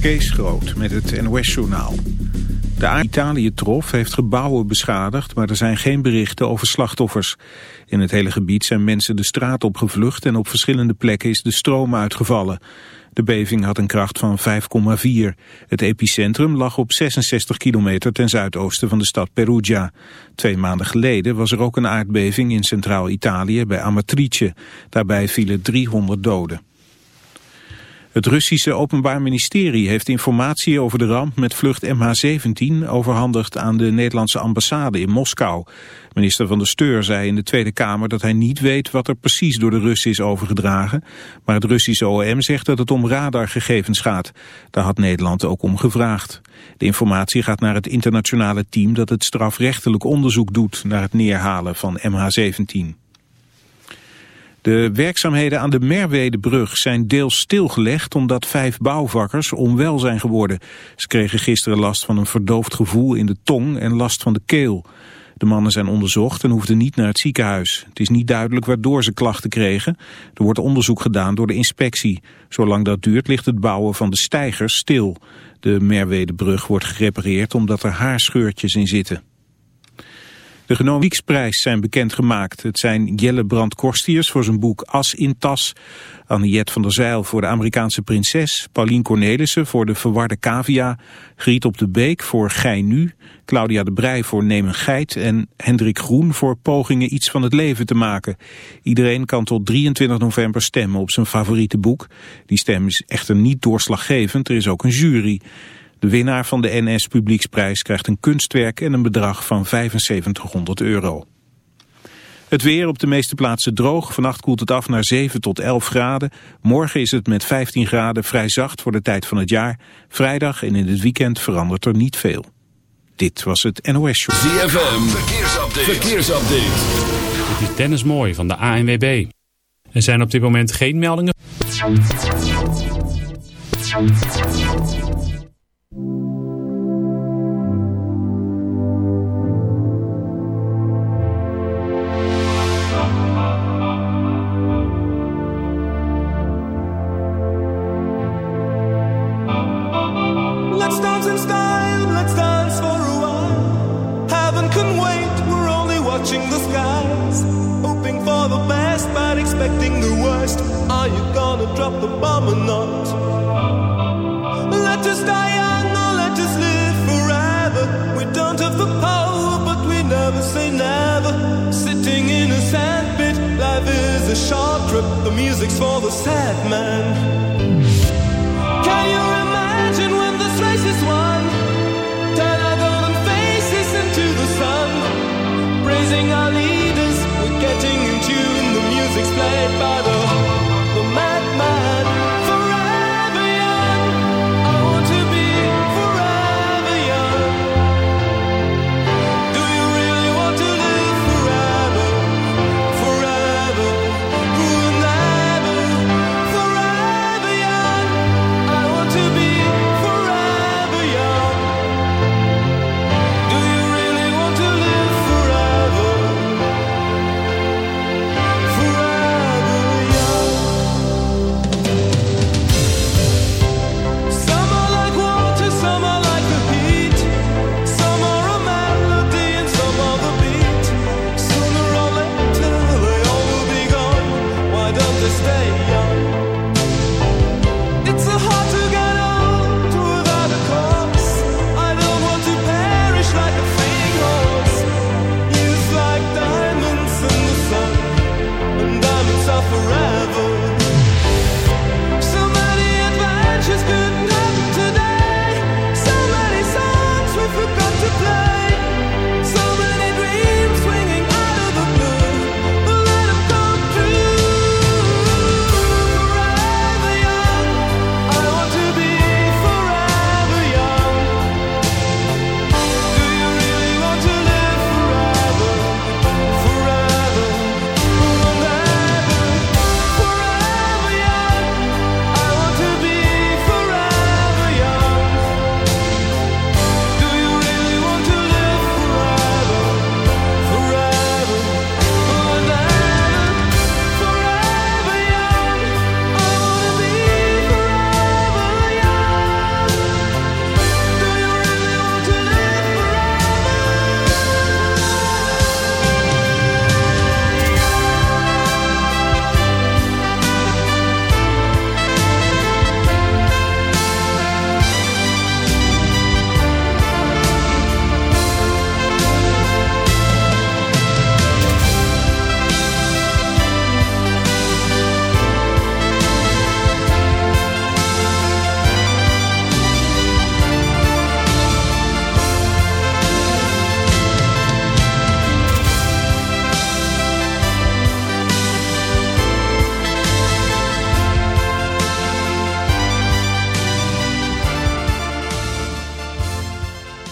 Kees Groot met het NOS-journaal. De Italië trof heeft gebouwen beschadigd, maar er zijn geen berichten over slachtoffers. In het hele gebied zijn mensen de straat opgevlucht en op verschillende plekken is de stroom uitgevallen. De beving had een kracht van 5,4. Het epicentrum lag op 66 kilometer ten zuidoosten van de stad Perugia. Twee maanden geleden was er ook een aardbeving in Centraal-Italië bij Amatrice. Daarbij vielen 300 doden. Het Russische Openbaar Ministerie heeft informatie over de ramp met vlucht MH17 overhandigd aan de Nederlandse ambassade in Moskou. Minister van der Steur zei in de Tweede Kamer dat hij niet weet wat er precies door de Russen is overgedragen. Maar het Russische OM zegt dat het om radargegevens gaat. Daar had Nederland ook om gevraagd. De informatie gaat naar het internationale team dat het strafrechtelijk onderzoek doet naar het neerhalen van MH17. De werkzaamheden aan de Merwedebrug zijn deels stilgelegd omdat vijf bouwvakkers onwel zijn geworden. Ze kregen gisteren last van een verdoofd gevoel in de tong en last van de keel. De mannen zijn onderzocht en hoefden niet naar het ziekenhuis. Het is niet duidelijk waardoor ze klachten kregen. Er wordt onderzoek gedaan door de inspectie. Zolang dat duurt ligt het bouwen van de stijgers stil. De Merwedebrug wordt gerepareerd omdat er haarscheurtjes in zitten. De Genomieksprijs zijn bekendgemaakt. Het zijn Jelle Brand Korstiers voor zijn boek As in Tas, Anniette van der Zeil voor de Amerikaanse prinses, Paulien Cornelissen voor de verwarde cavia, Griet op de Beek voor Gij Nu, Claudia de Brij voor Neem een Geit en Hendrik Groen voor pogingen iets van het leven te maken. Iedereen kan tot 23 november stemmen op zijn favoriete boek. Die stem is echter niet doorslaggevend, er is ook een jury. De winnaar van de NS Publieksprijs krijgt een kunstwerk en een bedrag van 7500 euro. Het weer op de meeste plaatsen droog. Vannacht koelt het af naar 7 tot 11 graden. Morgen is het met 15 graden vrij zacht voor de tijd van het jaar. Vrijdag en in het weekend verandert er niet veel. Dit was het NOS Show. ZFM, verkeersupdate. verkeersupdate. Dit is Dennis Mooi van de ANWB. Er zijn op dit moment geen meldingen.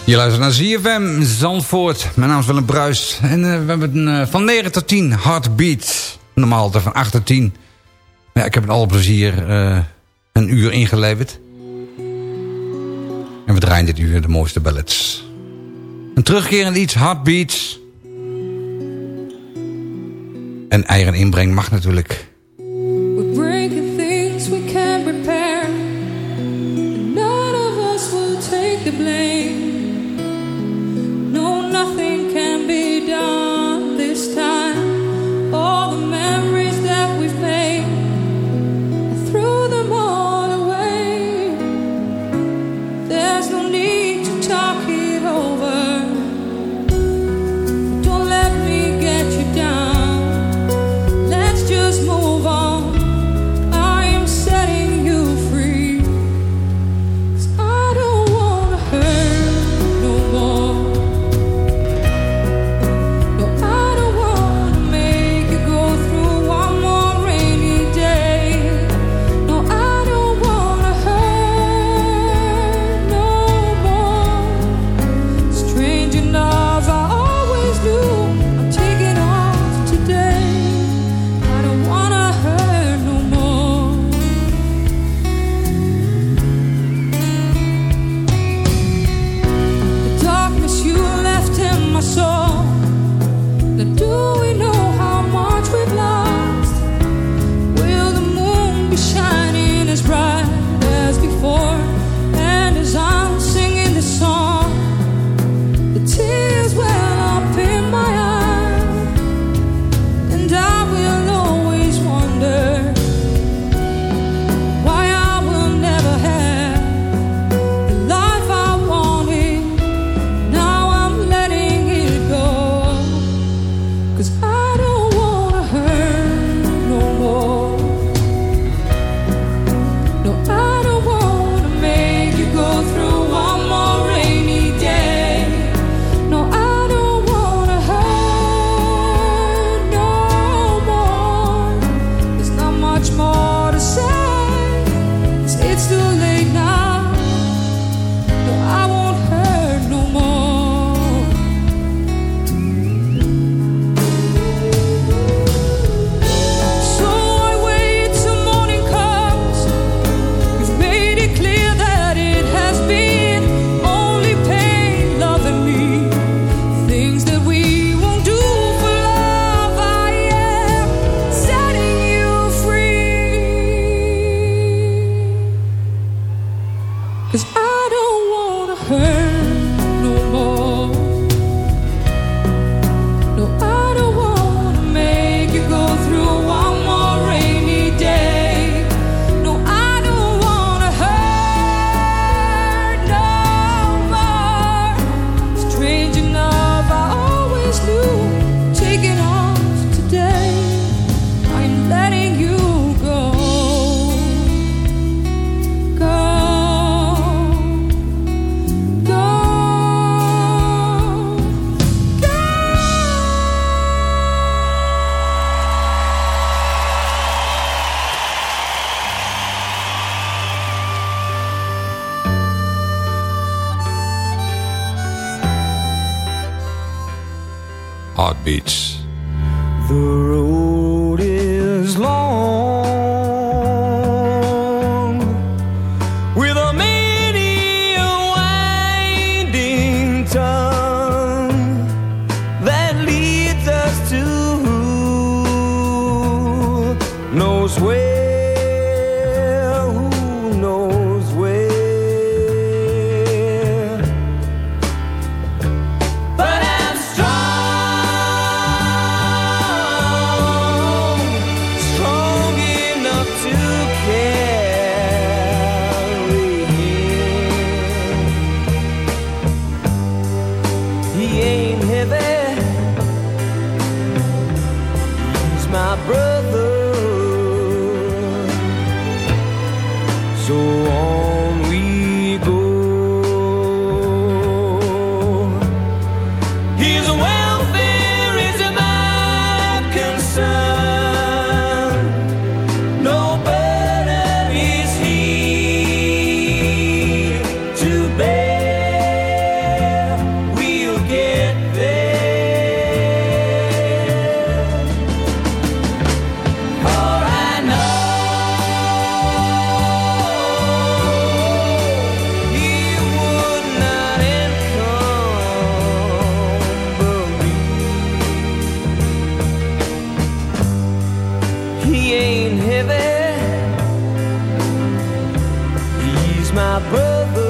Je luistert naar ZFM Zandvoort. Mijn naam is Willem Bruis. En eh, we hebben een, van 9 tot 10 Heartbeat. Normaal van 8 tot 10. Ja, ik heb met alle plezier eh, een uur ingeleverd. En we draaien dit uur de mooiste ballads. Een terugkerend iets, Heartbeat. En eigen inbreng mag natuurlijk. Beach. My brother.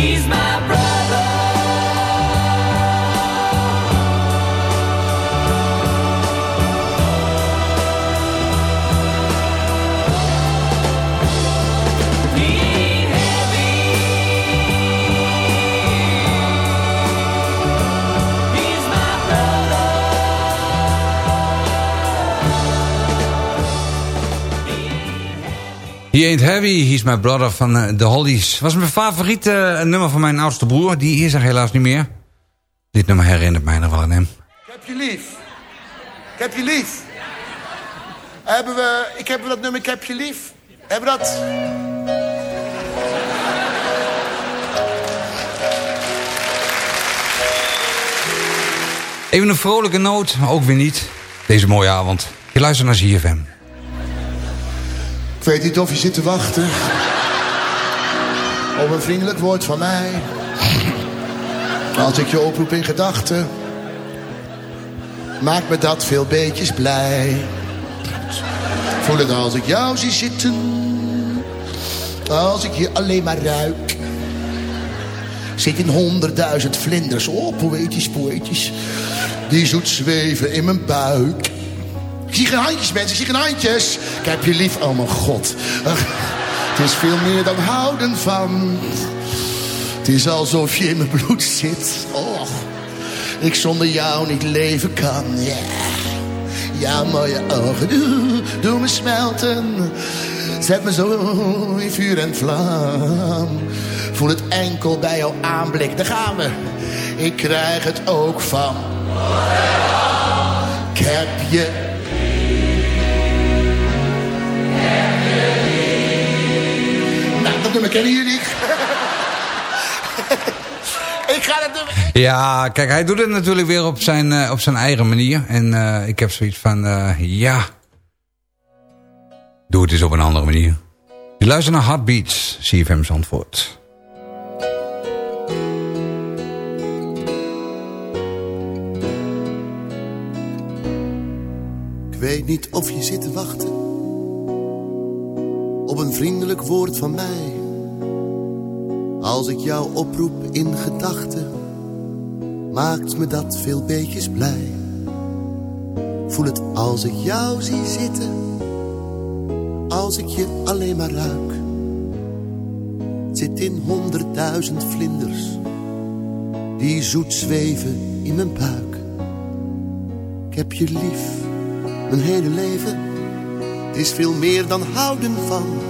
He's my Heavy, He's My Brother van eh, The Hollies. Was mijn favoriete eh, nummer van mijn oudste broer. Die is er helaas niet meer. Dit nummer herinnert mij nog wel aan hem. Ik heb je lief. Ik heb je lief. Hebben we, ik heb dat nummer Ik heb je lief. Hebben we dat? Even een vrolijke noot, maar ook weer niet. Deze mooie avond. Je luistert naar ZFM. Ik weet niet of je zit te wachten. Op een vriendelijk woord van mij. Als ik je oproep in gedachten. Maakt me dat veel beetjes blij. Voel het als ik jou zie zitten. Als ik je alleen maar ruik. Zit in honderdduizend vlinders. Oh, poëtisch, poëtisch. Die zoet zweven in mijn buik. Ik zie geen handjes, mensen. Ik zie geen handjes. Ik heb je lief. Oh, mijn god. Het is veel meer dan houden van. Het is alsof je in mijn bloed zit. Oh, ik zonder jou niet leven kan. Ja, Jouw mooie ogen doe, doe me smelten. Zet me zo in vuur en vlam. Voel het enkel bij jouw aanblik. Daar gaan we. Ik krijg het ook van. Ik heb je Kennen jullie. ik ga dat nummer... Ja, kijk, hij doet het natuurlijk weer op zijn, eh, op zijn eigen manier. En eh, ik heb zoiets van, eh, ja... Doe het eens op een andere manier. Je luistert naar Heartbeats, CFM Zandvoort. Ik weet niet of je zit te wachten op een vriendelijk woord van mij. Als ik jou oproep in gedachten, maakt me dat veel beetjes blij. Voel het als ik jou zie zitten, als ik je alleen maar ruik. Het zit in honderdduizend vlinders, die zoet zweven in mijn buik. Ik heb je lief, mijn hele leven. Het is veel meer dan houden van.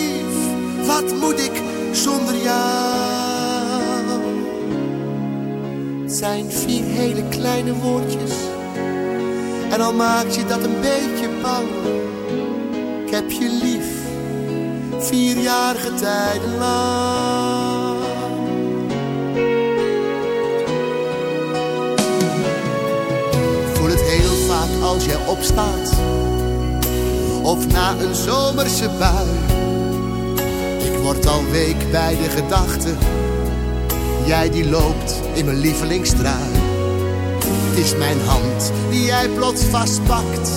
Wat moet ik zonder jou? Het zijn vier hele kleine woordjes en al maakt je dat een beetje bang. Ik heb je lief, vierjarige tijden lang. Voel het heel vaak als jij opstaat. Of na een zomerse bui. Ik word al week bij de gedachte. Jij die loopt in mijn lievelingstrui. Het is mijn hand die jij plots vastpakt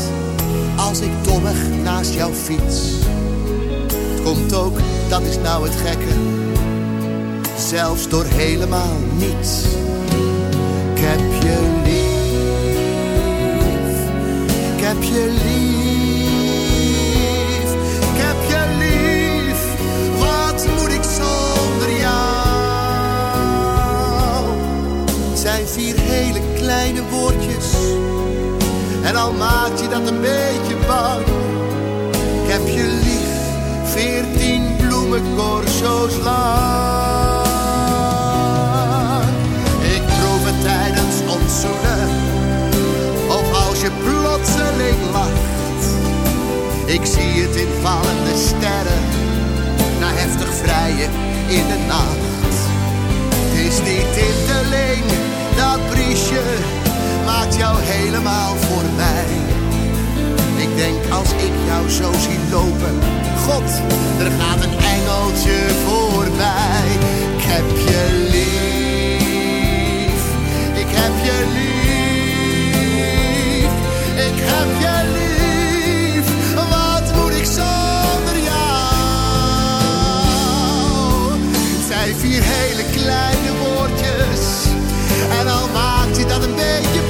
Als ik dommig naast jou fiets. Komt ook, dat is nou het gekke. Zelfs door helemaal niets. Ik heb je lief. Ik heb je lief hele kleine woordjes. En al maakt je dat een beetje bang. Ik heb je lief, veertien bloemencorso's lang. Ik proef het tijdens ons zoenen. Of als je plotseling lacht. Ik zie het in vallende sterren. Na heftig vrijen in de nacht. Is niet in te leen dat briesje maakt jou helemaal voor mij. Ik denk als ik jou zo zie lopen, God, er gaat een engeltje voorbij. Ik heb je lief, ik heb je lief, ik heb je lief. Wat moet ik zonder jou? Zijn vier hele kleine je dat een beetje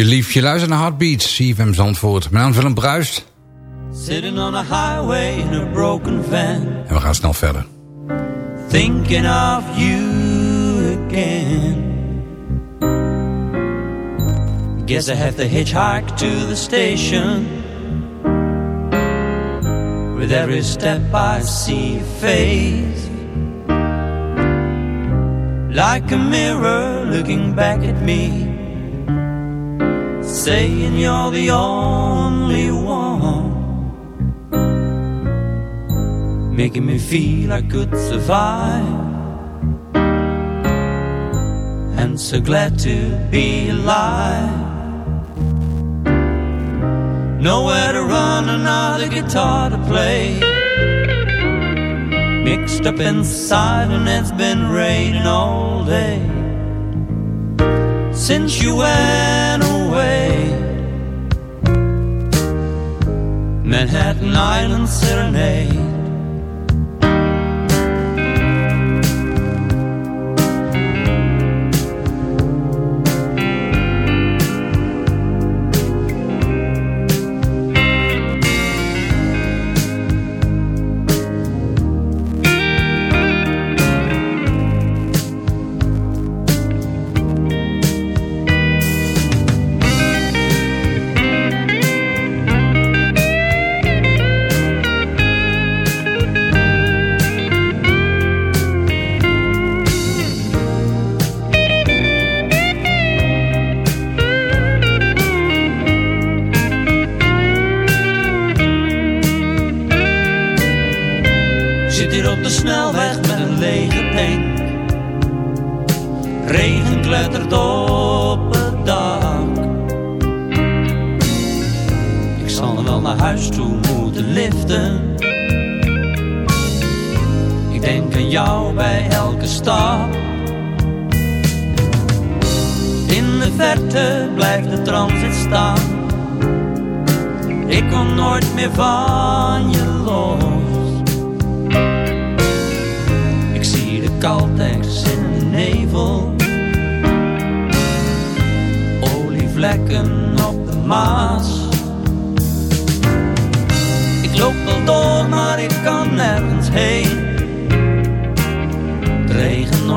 je lief. Je luistert naar Heartbeats, CFM Zandvoort. Mijn naam is Willem Bruist. Sitting on a highway in a broken van, En we gaan snel verder. thinking of you again. Guess I have to hitchhike to the station. With every step I see your face. Like a mirror looking back at me. Saying you're the only one. making me feel I could survive. And so glad to be alive. Nowhere to run, another guitar to play. Mixed up inside, and it's been raining all day. Since you went Manhattan Island Serenade.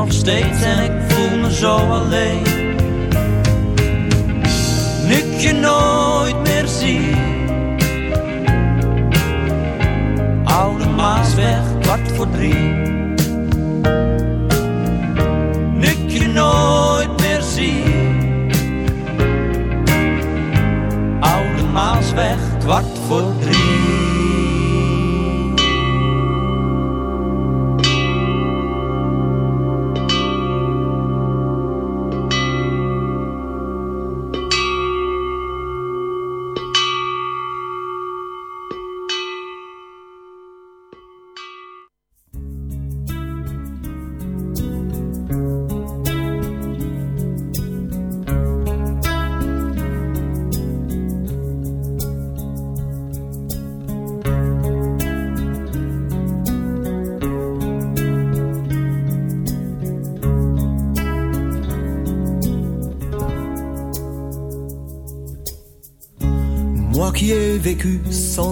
Nog steeds en ik voel me zo alleen. Nu ik je nooit meer zie. Oude Maasweg, kwart voor drie. Nu ik je nooit meer zie. Oude Maasweg, kwart voor drie.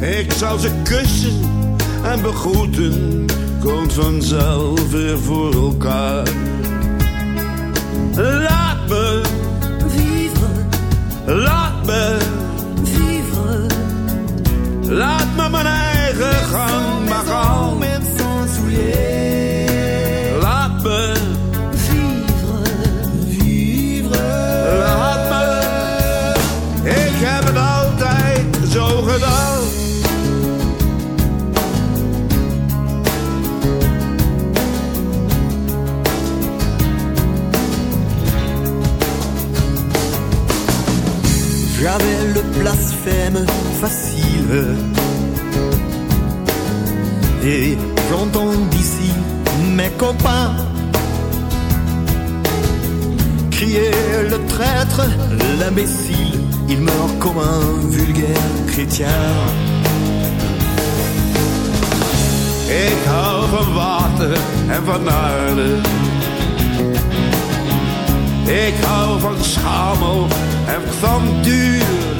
Ik zal ze kussen en begroeten, komt vanzelf weer voor elkaar. Laat me, Vivre, laat me, vivre, laat me mijn eigen gang maar gaan. Facile. Et j'entends d'ici mes copains crier le traître, l'imbécile. Il meurt comme un vulgaire chrétien. Ik hou van water en van aarde. Ik hou van schamel en van duur.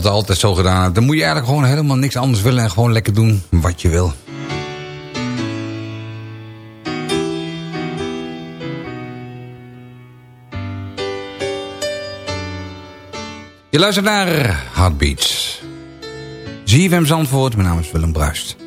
dat altijd zo gedaan. Dan moet je eigenlijk gewoon helemaal niks anders willen en gewoon lekker doen wat je wil. Je luistert naar Heartbeats. ZFM Zandvoort, mijn naam is Willem Bruist.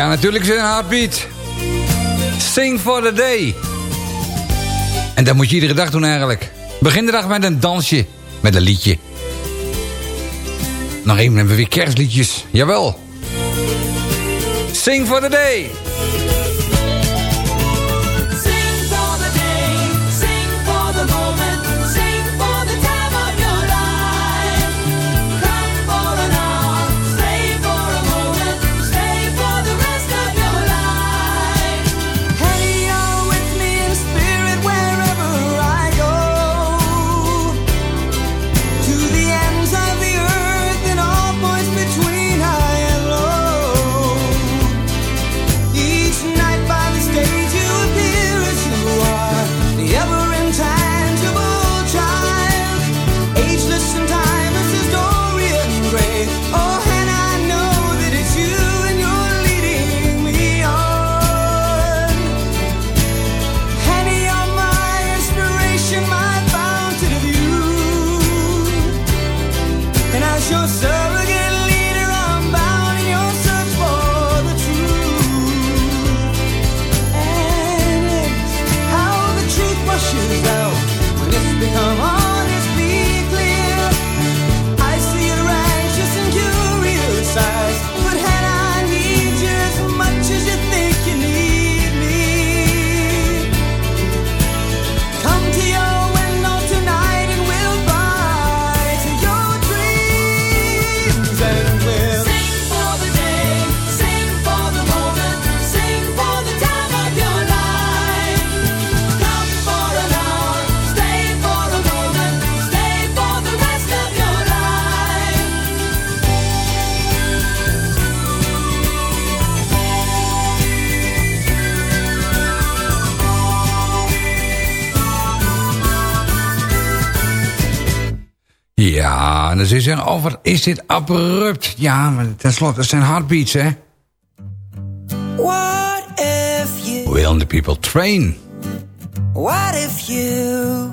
Ja, natuurlijk een heartbeat. Sing for the day. En dat moet je iedere dag doen eigenlijk. Begin de dag met een dansje. Met een liedje. Nog even hebben we weer kerstliedjes. Jawel. Sing for the day. Is dit abrupt. Ja, maar tenslotte, het zijn heartbeats, hè. What if you Will the people train? What if you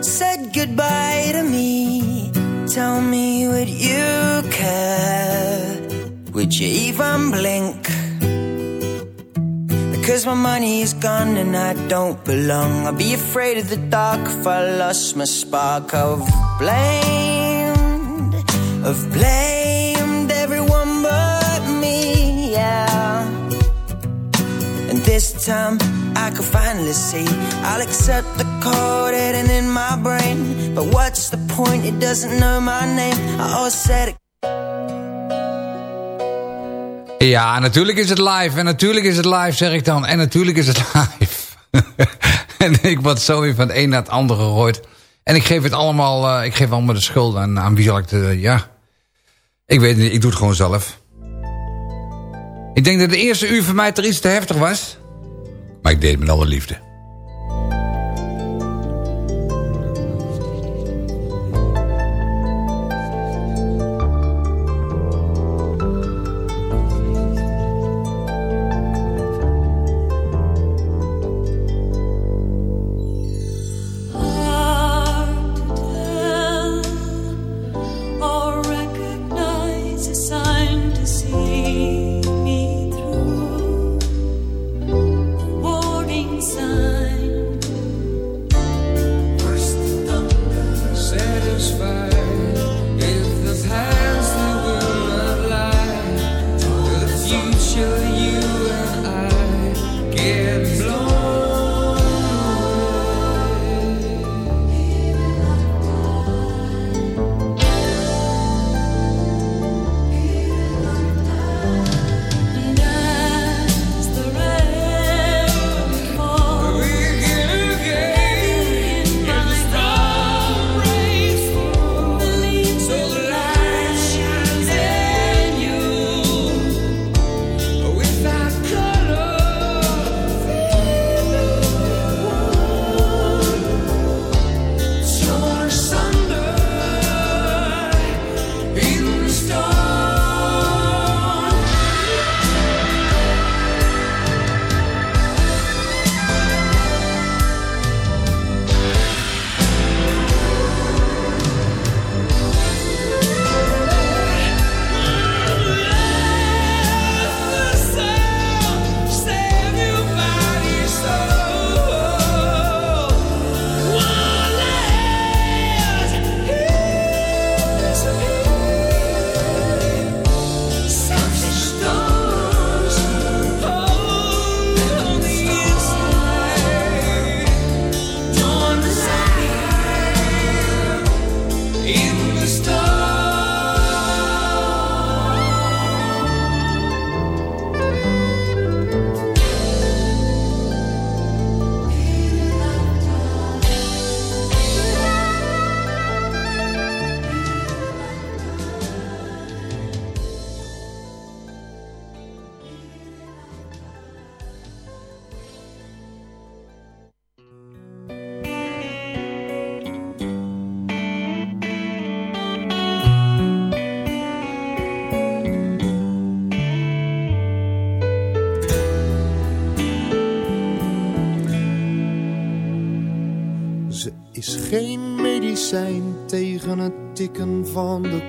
said goodbye to me? Tell me, would you care? Would you even blink? Because my money is gone and I don't belong. I'd be afraid of the dark if I lost my spark. I've blamed, I've blamed everyone but me, yeah. And this time I can finally see I'll accept the code hidden in my brain But what's the point, it doesn't know my name I always said it Ja, natuurlijk is het live. En natuurlijk is het live, zeg ik dan. En natuurlijk is het live. en ik word zo weer van het een naar het andere gegooid. En ik geef het allemaal, eh, ik geef allemaal de schuld aan, aan wie zal ik de, ja. Ik weet het niet, ik doe het gewoon zelf. Ik denk dat de eerste uur voor mij toch iets te heftig was. Maar ik deed het met alle liefde.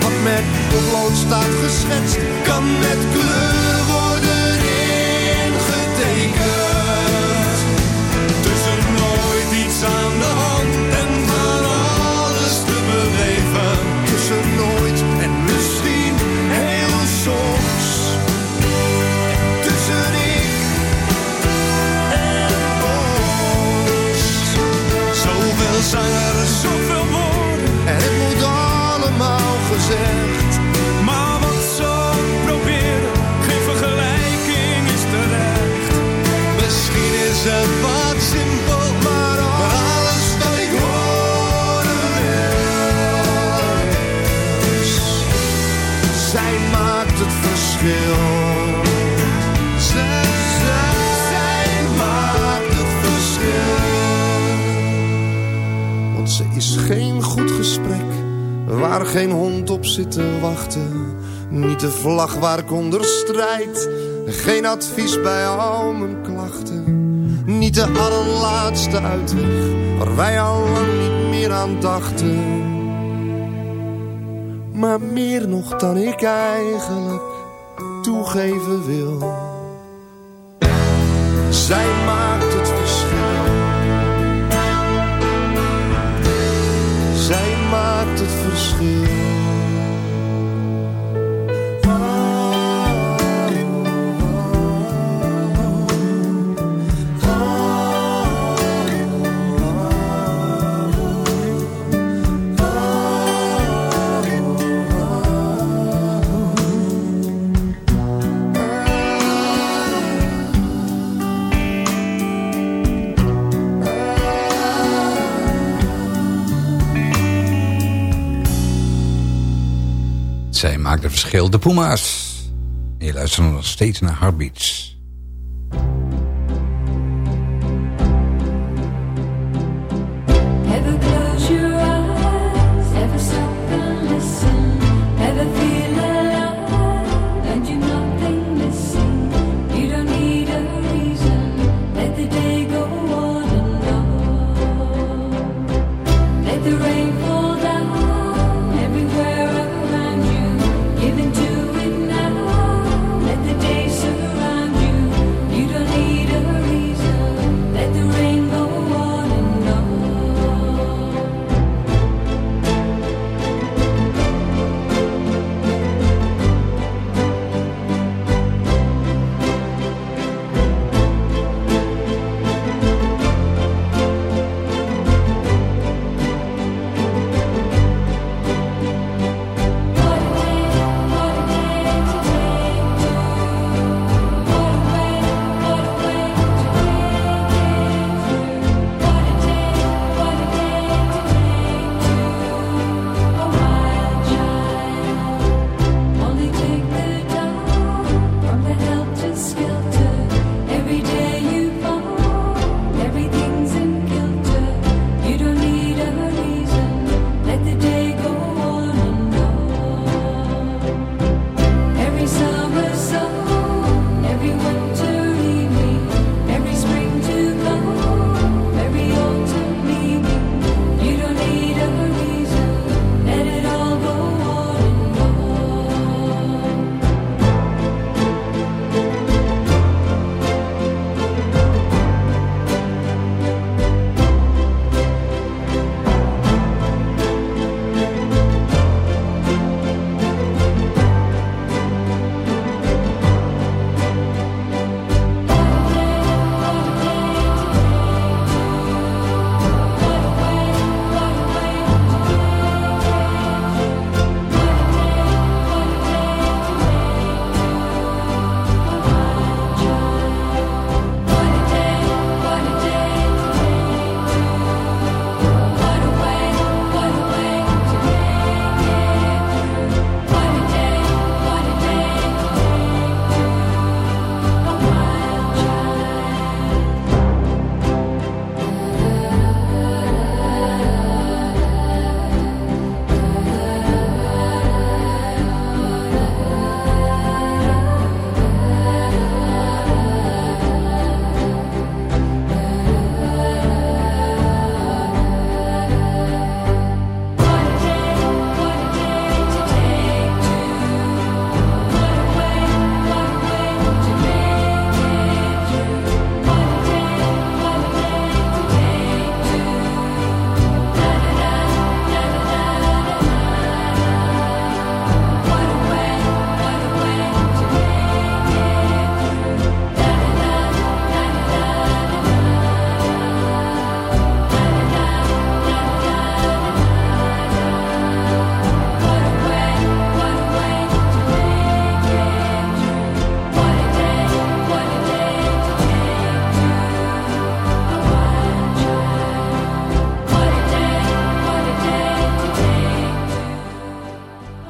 Wat met potlood staat geschetst, kan met kleur worden ingetekend. Tussen nooit iets aan de hand en van alles te beleven. Tussen nooit en misschien heel soms. Tussen ik en ons. Zoveel zangers, is het wat simpel, maar alles wat ik horen. Zij maakt het verschil. Zij, zij maakt het verschil. Want ze is geen goed gesprek, waar geen hond op zit te wachten. Niet de vlag waar ik onder strijd, geen advies bij al mijn klachten. Niet de allerlaatste uitweg, waar wij al lang niet meer aan dachten. Maar meer nog dan ik eigenlijk toegeven wil. Maakt het verschil, de Puma's. Je luistert nog steeds naar Heartbeats.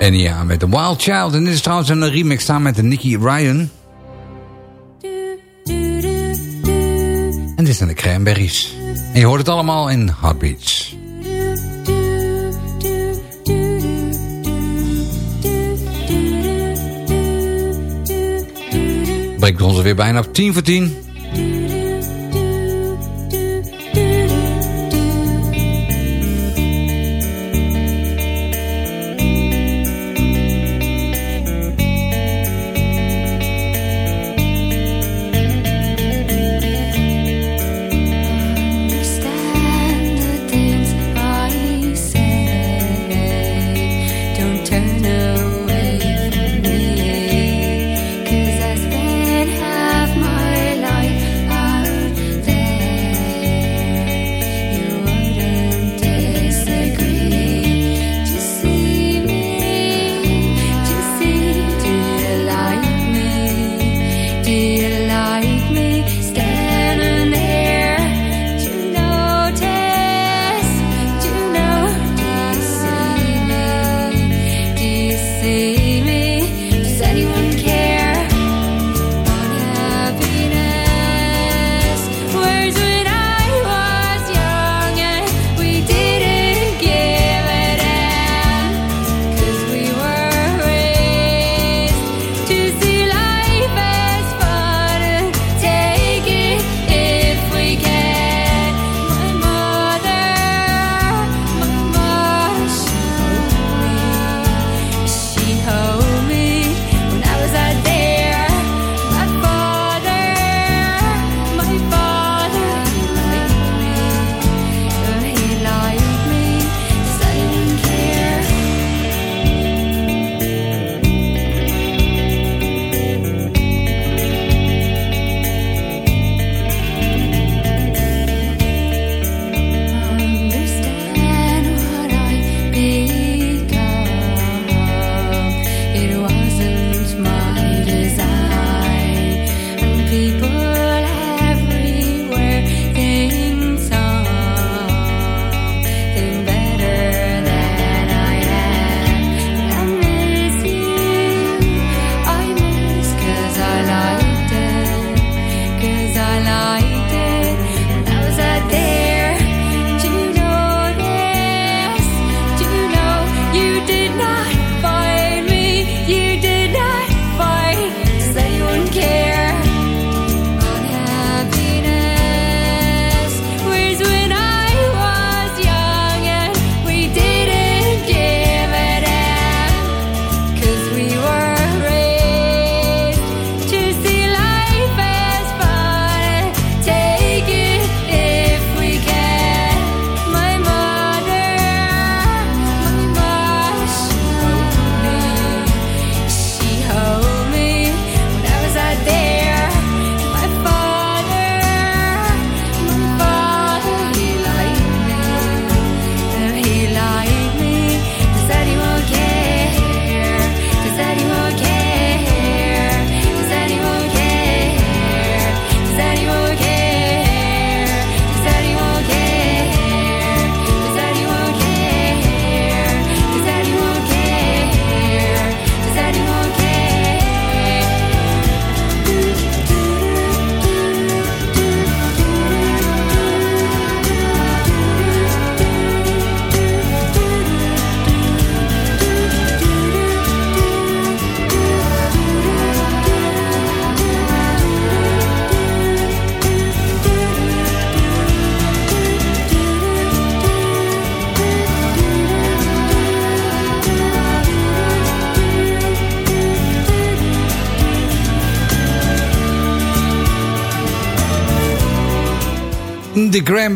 En ja, met The Wild Child. En dit is trouwens een remix staan met de Nicky Ryan. En dit zijn de Cranberries. En je hoort het allemaal in Heartbeats. Breekt ons weer bijna op 10 voor 10.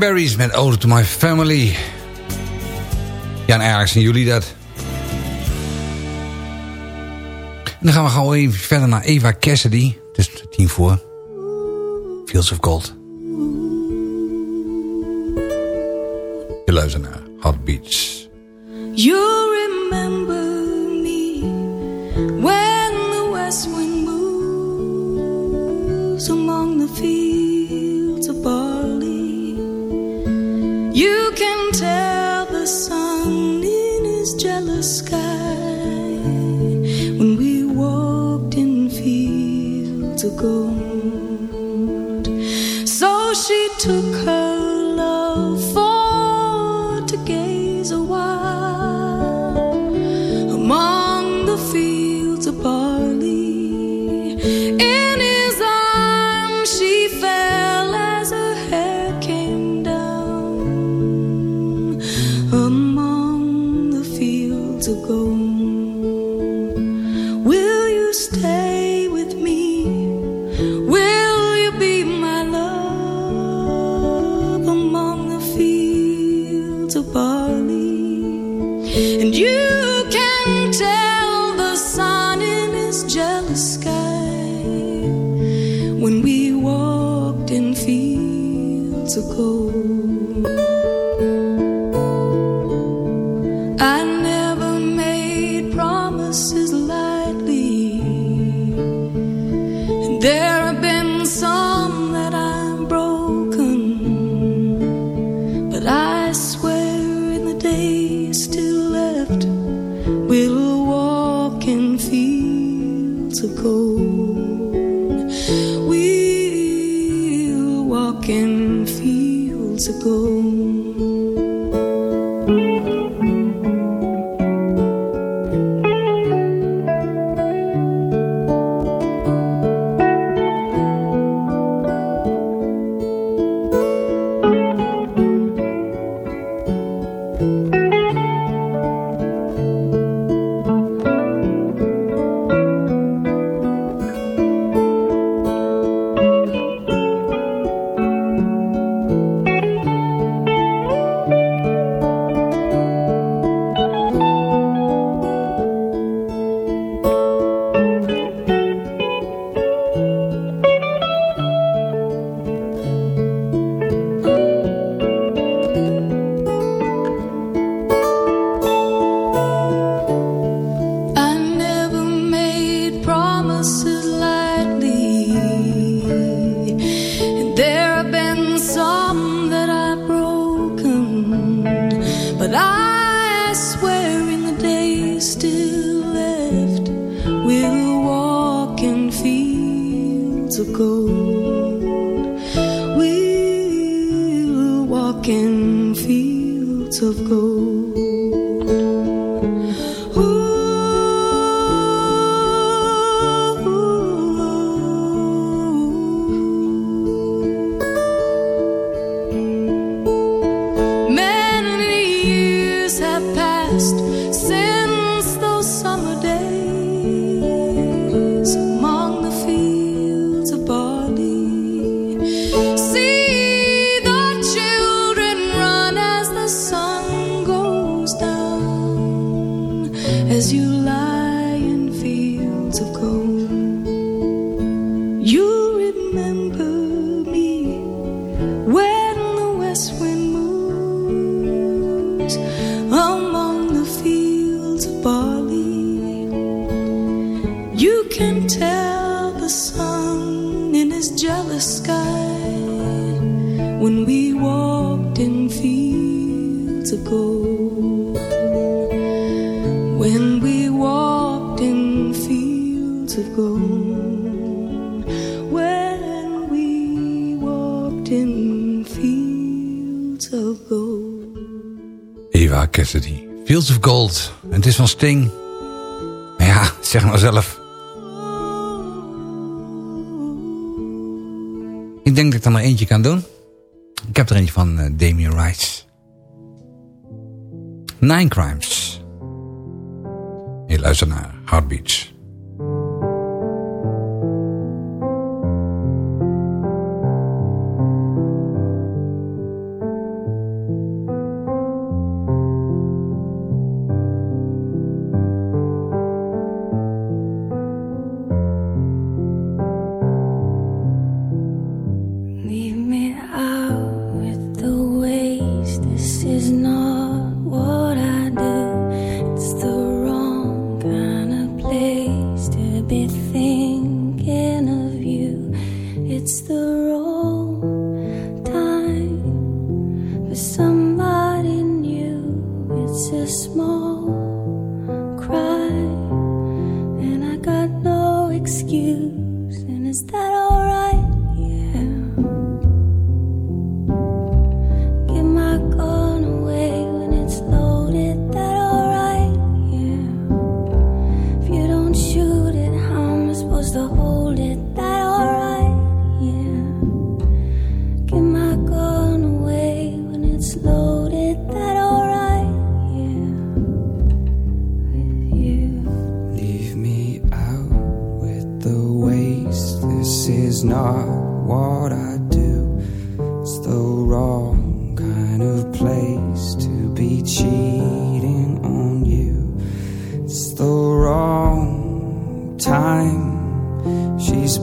Cranberries met Ode to My Family. Ja, en jullie dat. Dan gaan we gewoon even verder naar Eva Cassidy. Is tien voor. Fields of Gold. Je luistert naar a while. waar, Cassidy. Fields of Gold. Het is van Sting. Maar ja, zeg maar zelf. Ik denk dat ik er maar eentje kan doen. Ik heb er eentje van uh, Damien Rice. Nine Crimes. Je luistert naar Heartbeats.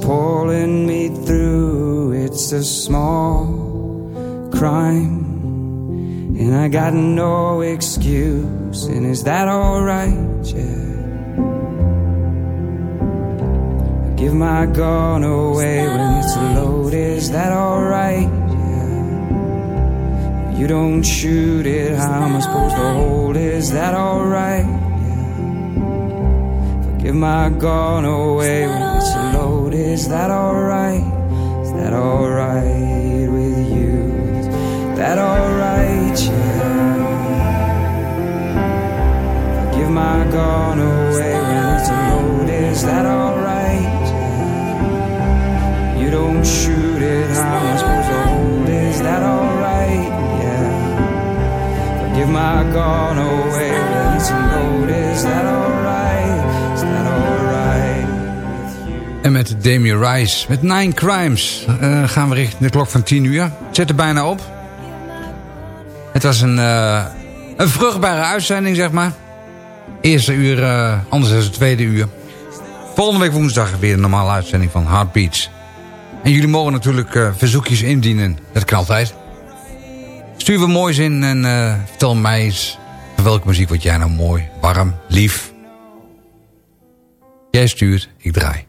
Pulling me through. It's a small crime. And I got no excuse. And is that alright? Yeah. I give my gun away when it's loaded. Is that alright? Yeah. You don't shoot it. How am I supposed to hold? it? Is that alright? Yeah. Give my gun away when it's loaded. Is that alright? Is that alright with you? Is that alright? Yeah. Give my gun away when it's loaded. Is that alright? Yeah. You don't shoot it. How am I supposed to hold? Is that alright? Yeah. Give my gun away when it's loaded. Is that alright? Met Demi Rice, met Nine Crimes, uh, gaan we richting de klok van 10 uur. Zit er bijna op. Het was een, uh, een vruchtbare uitzending, zeg maar. Eerste uur, uh, anders is het tweede uur. Volgende week woensdag weer een normale uitzending van Heartbeats. En jullie mogen natuurlijk verzoekjes indienen. Dat kan altijd. Stuur we moois in en vertel mij eens... van welke muziek wat jij nou mooi, warm, lief. Jij stuurt, ik draai.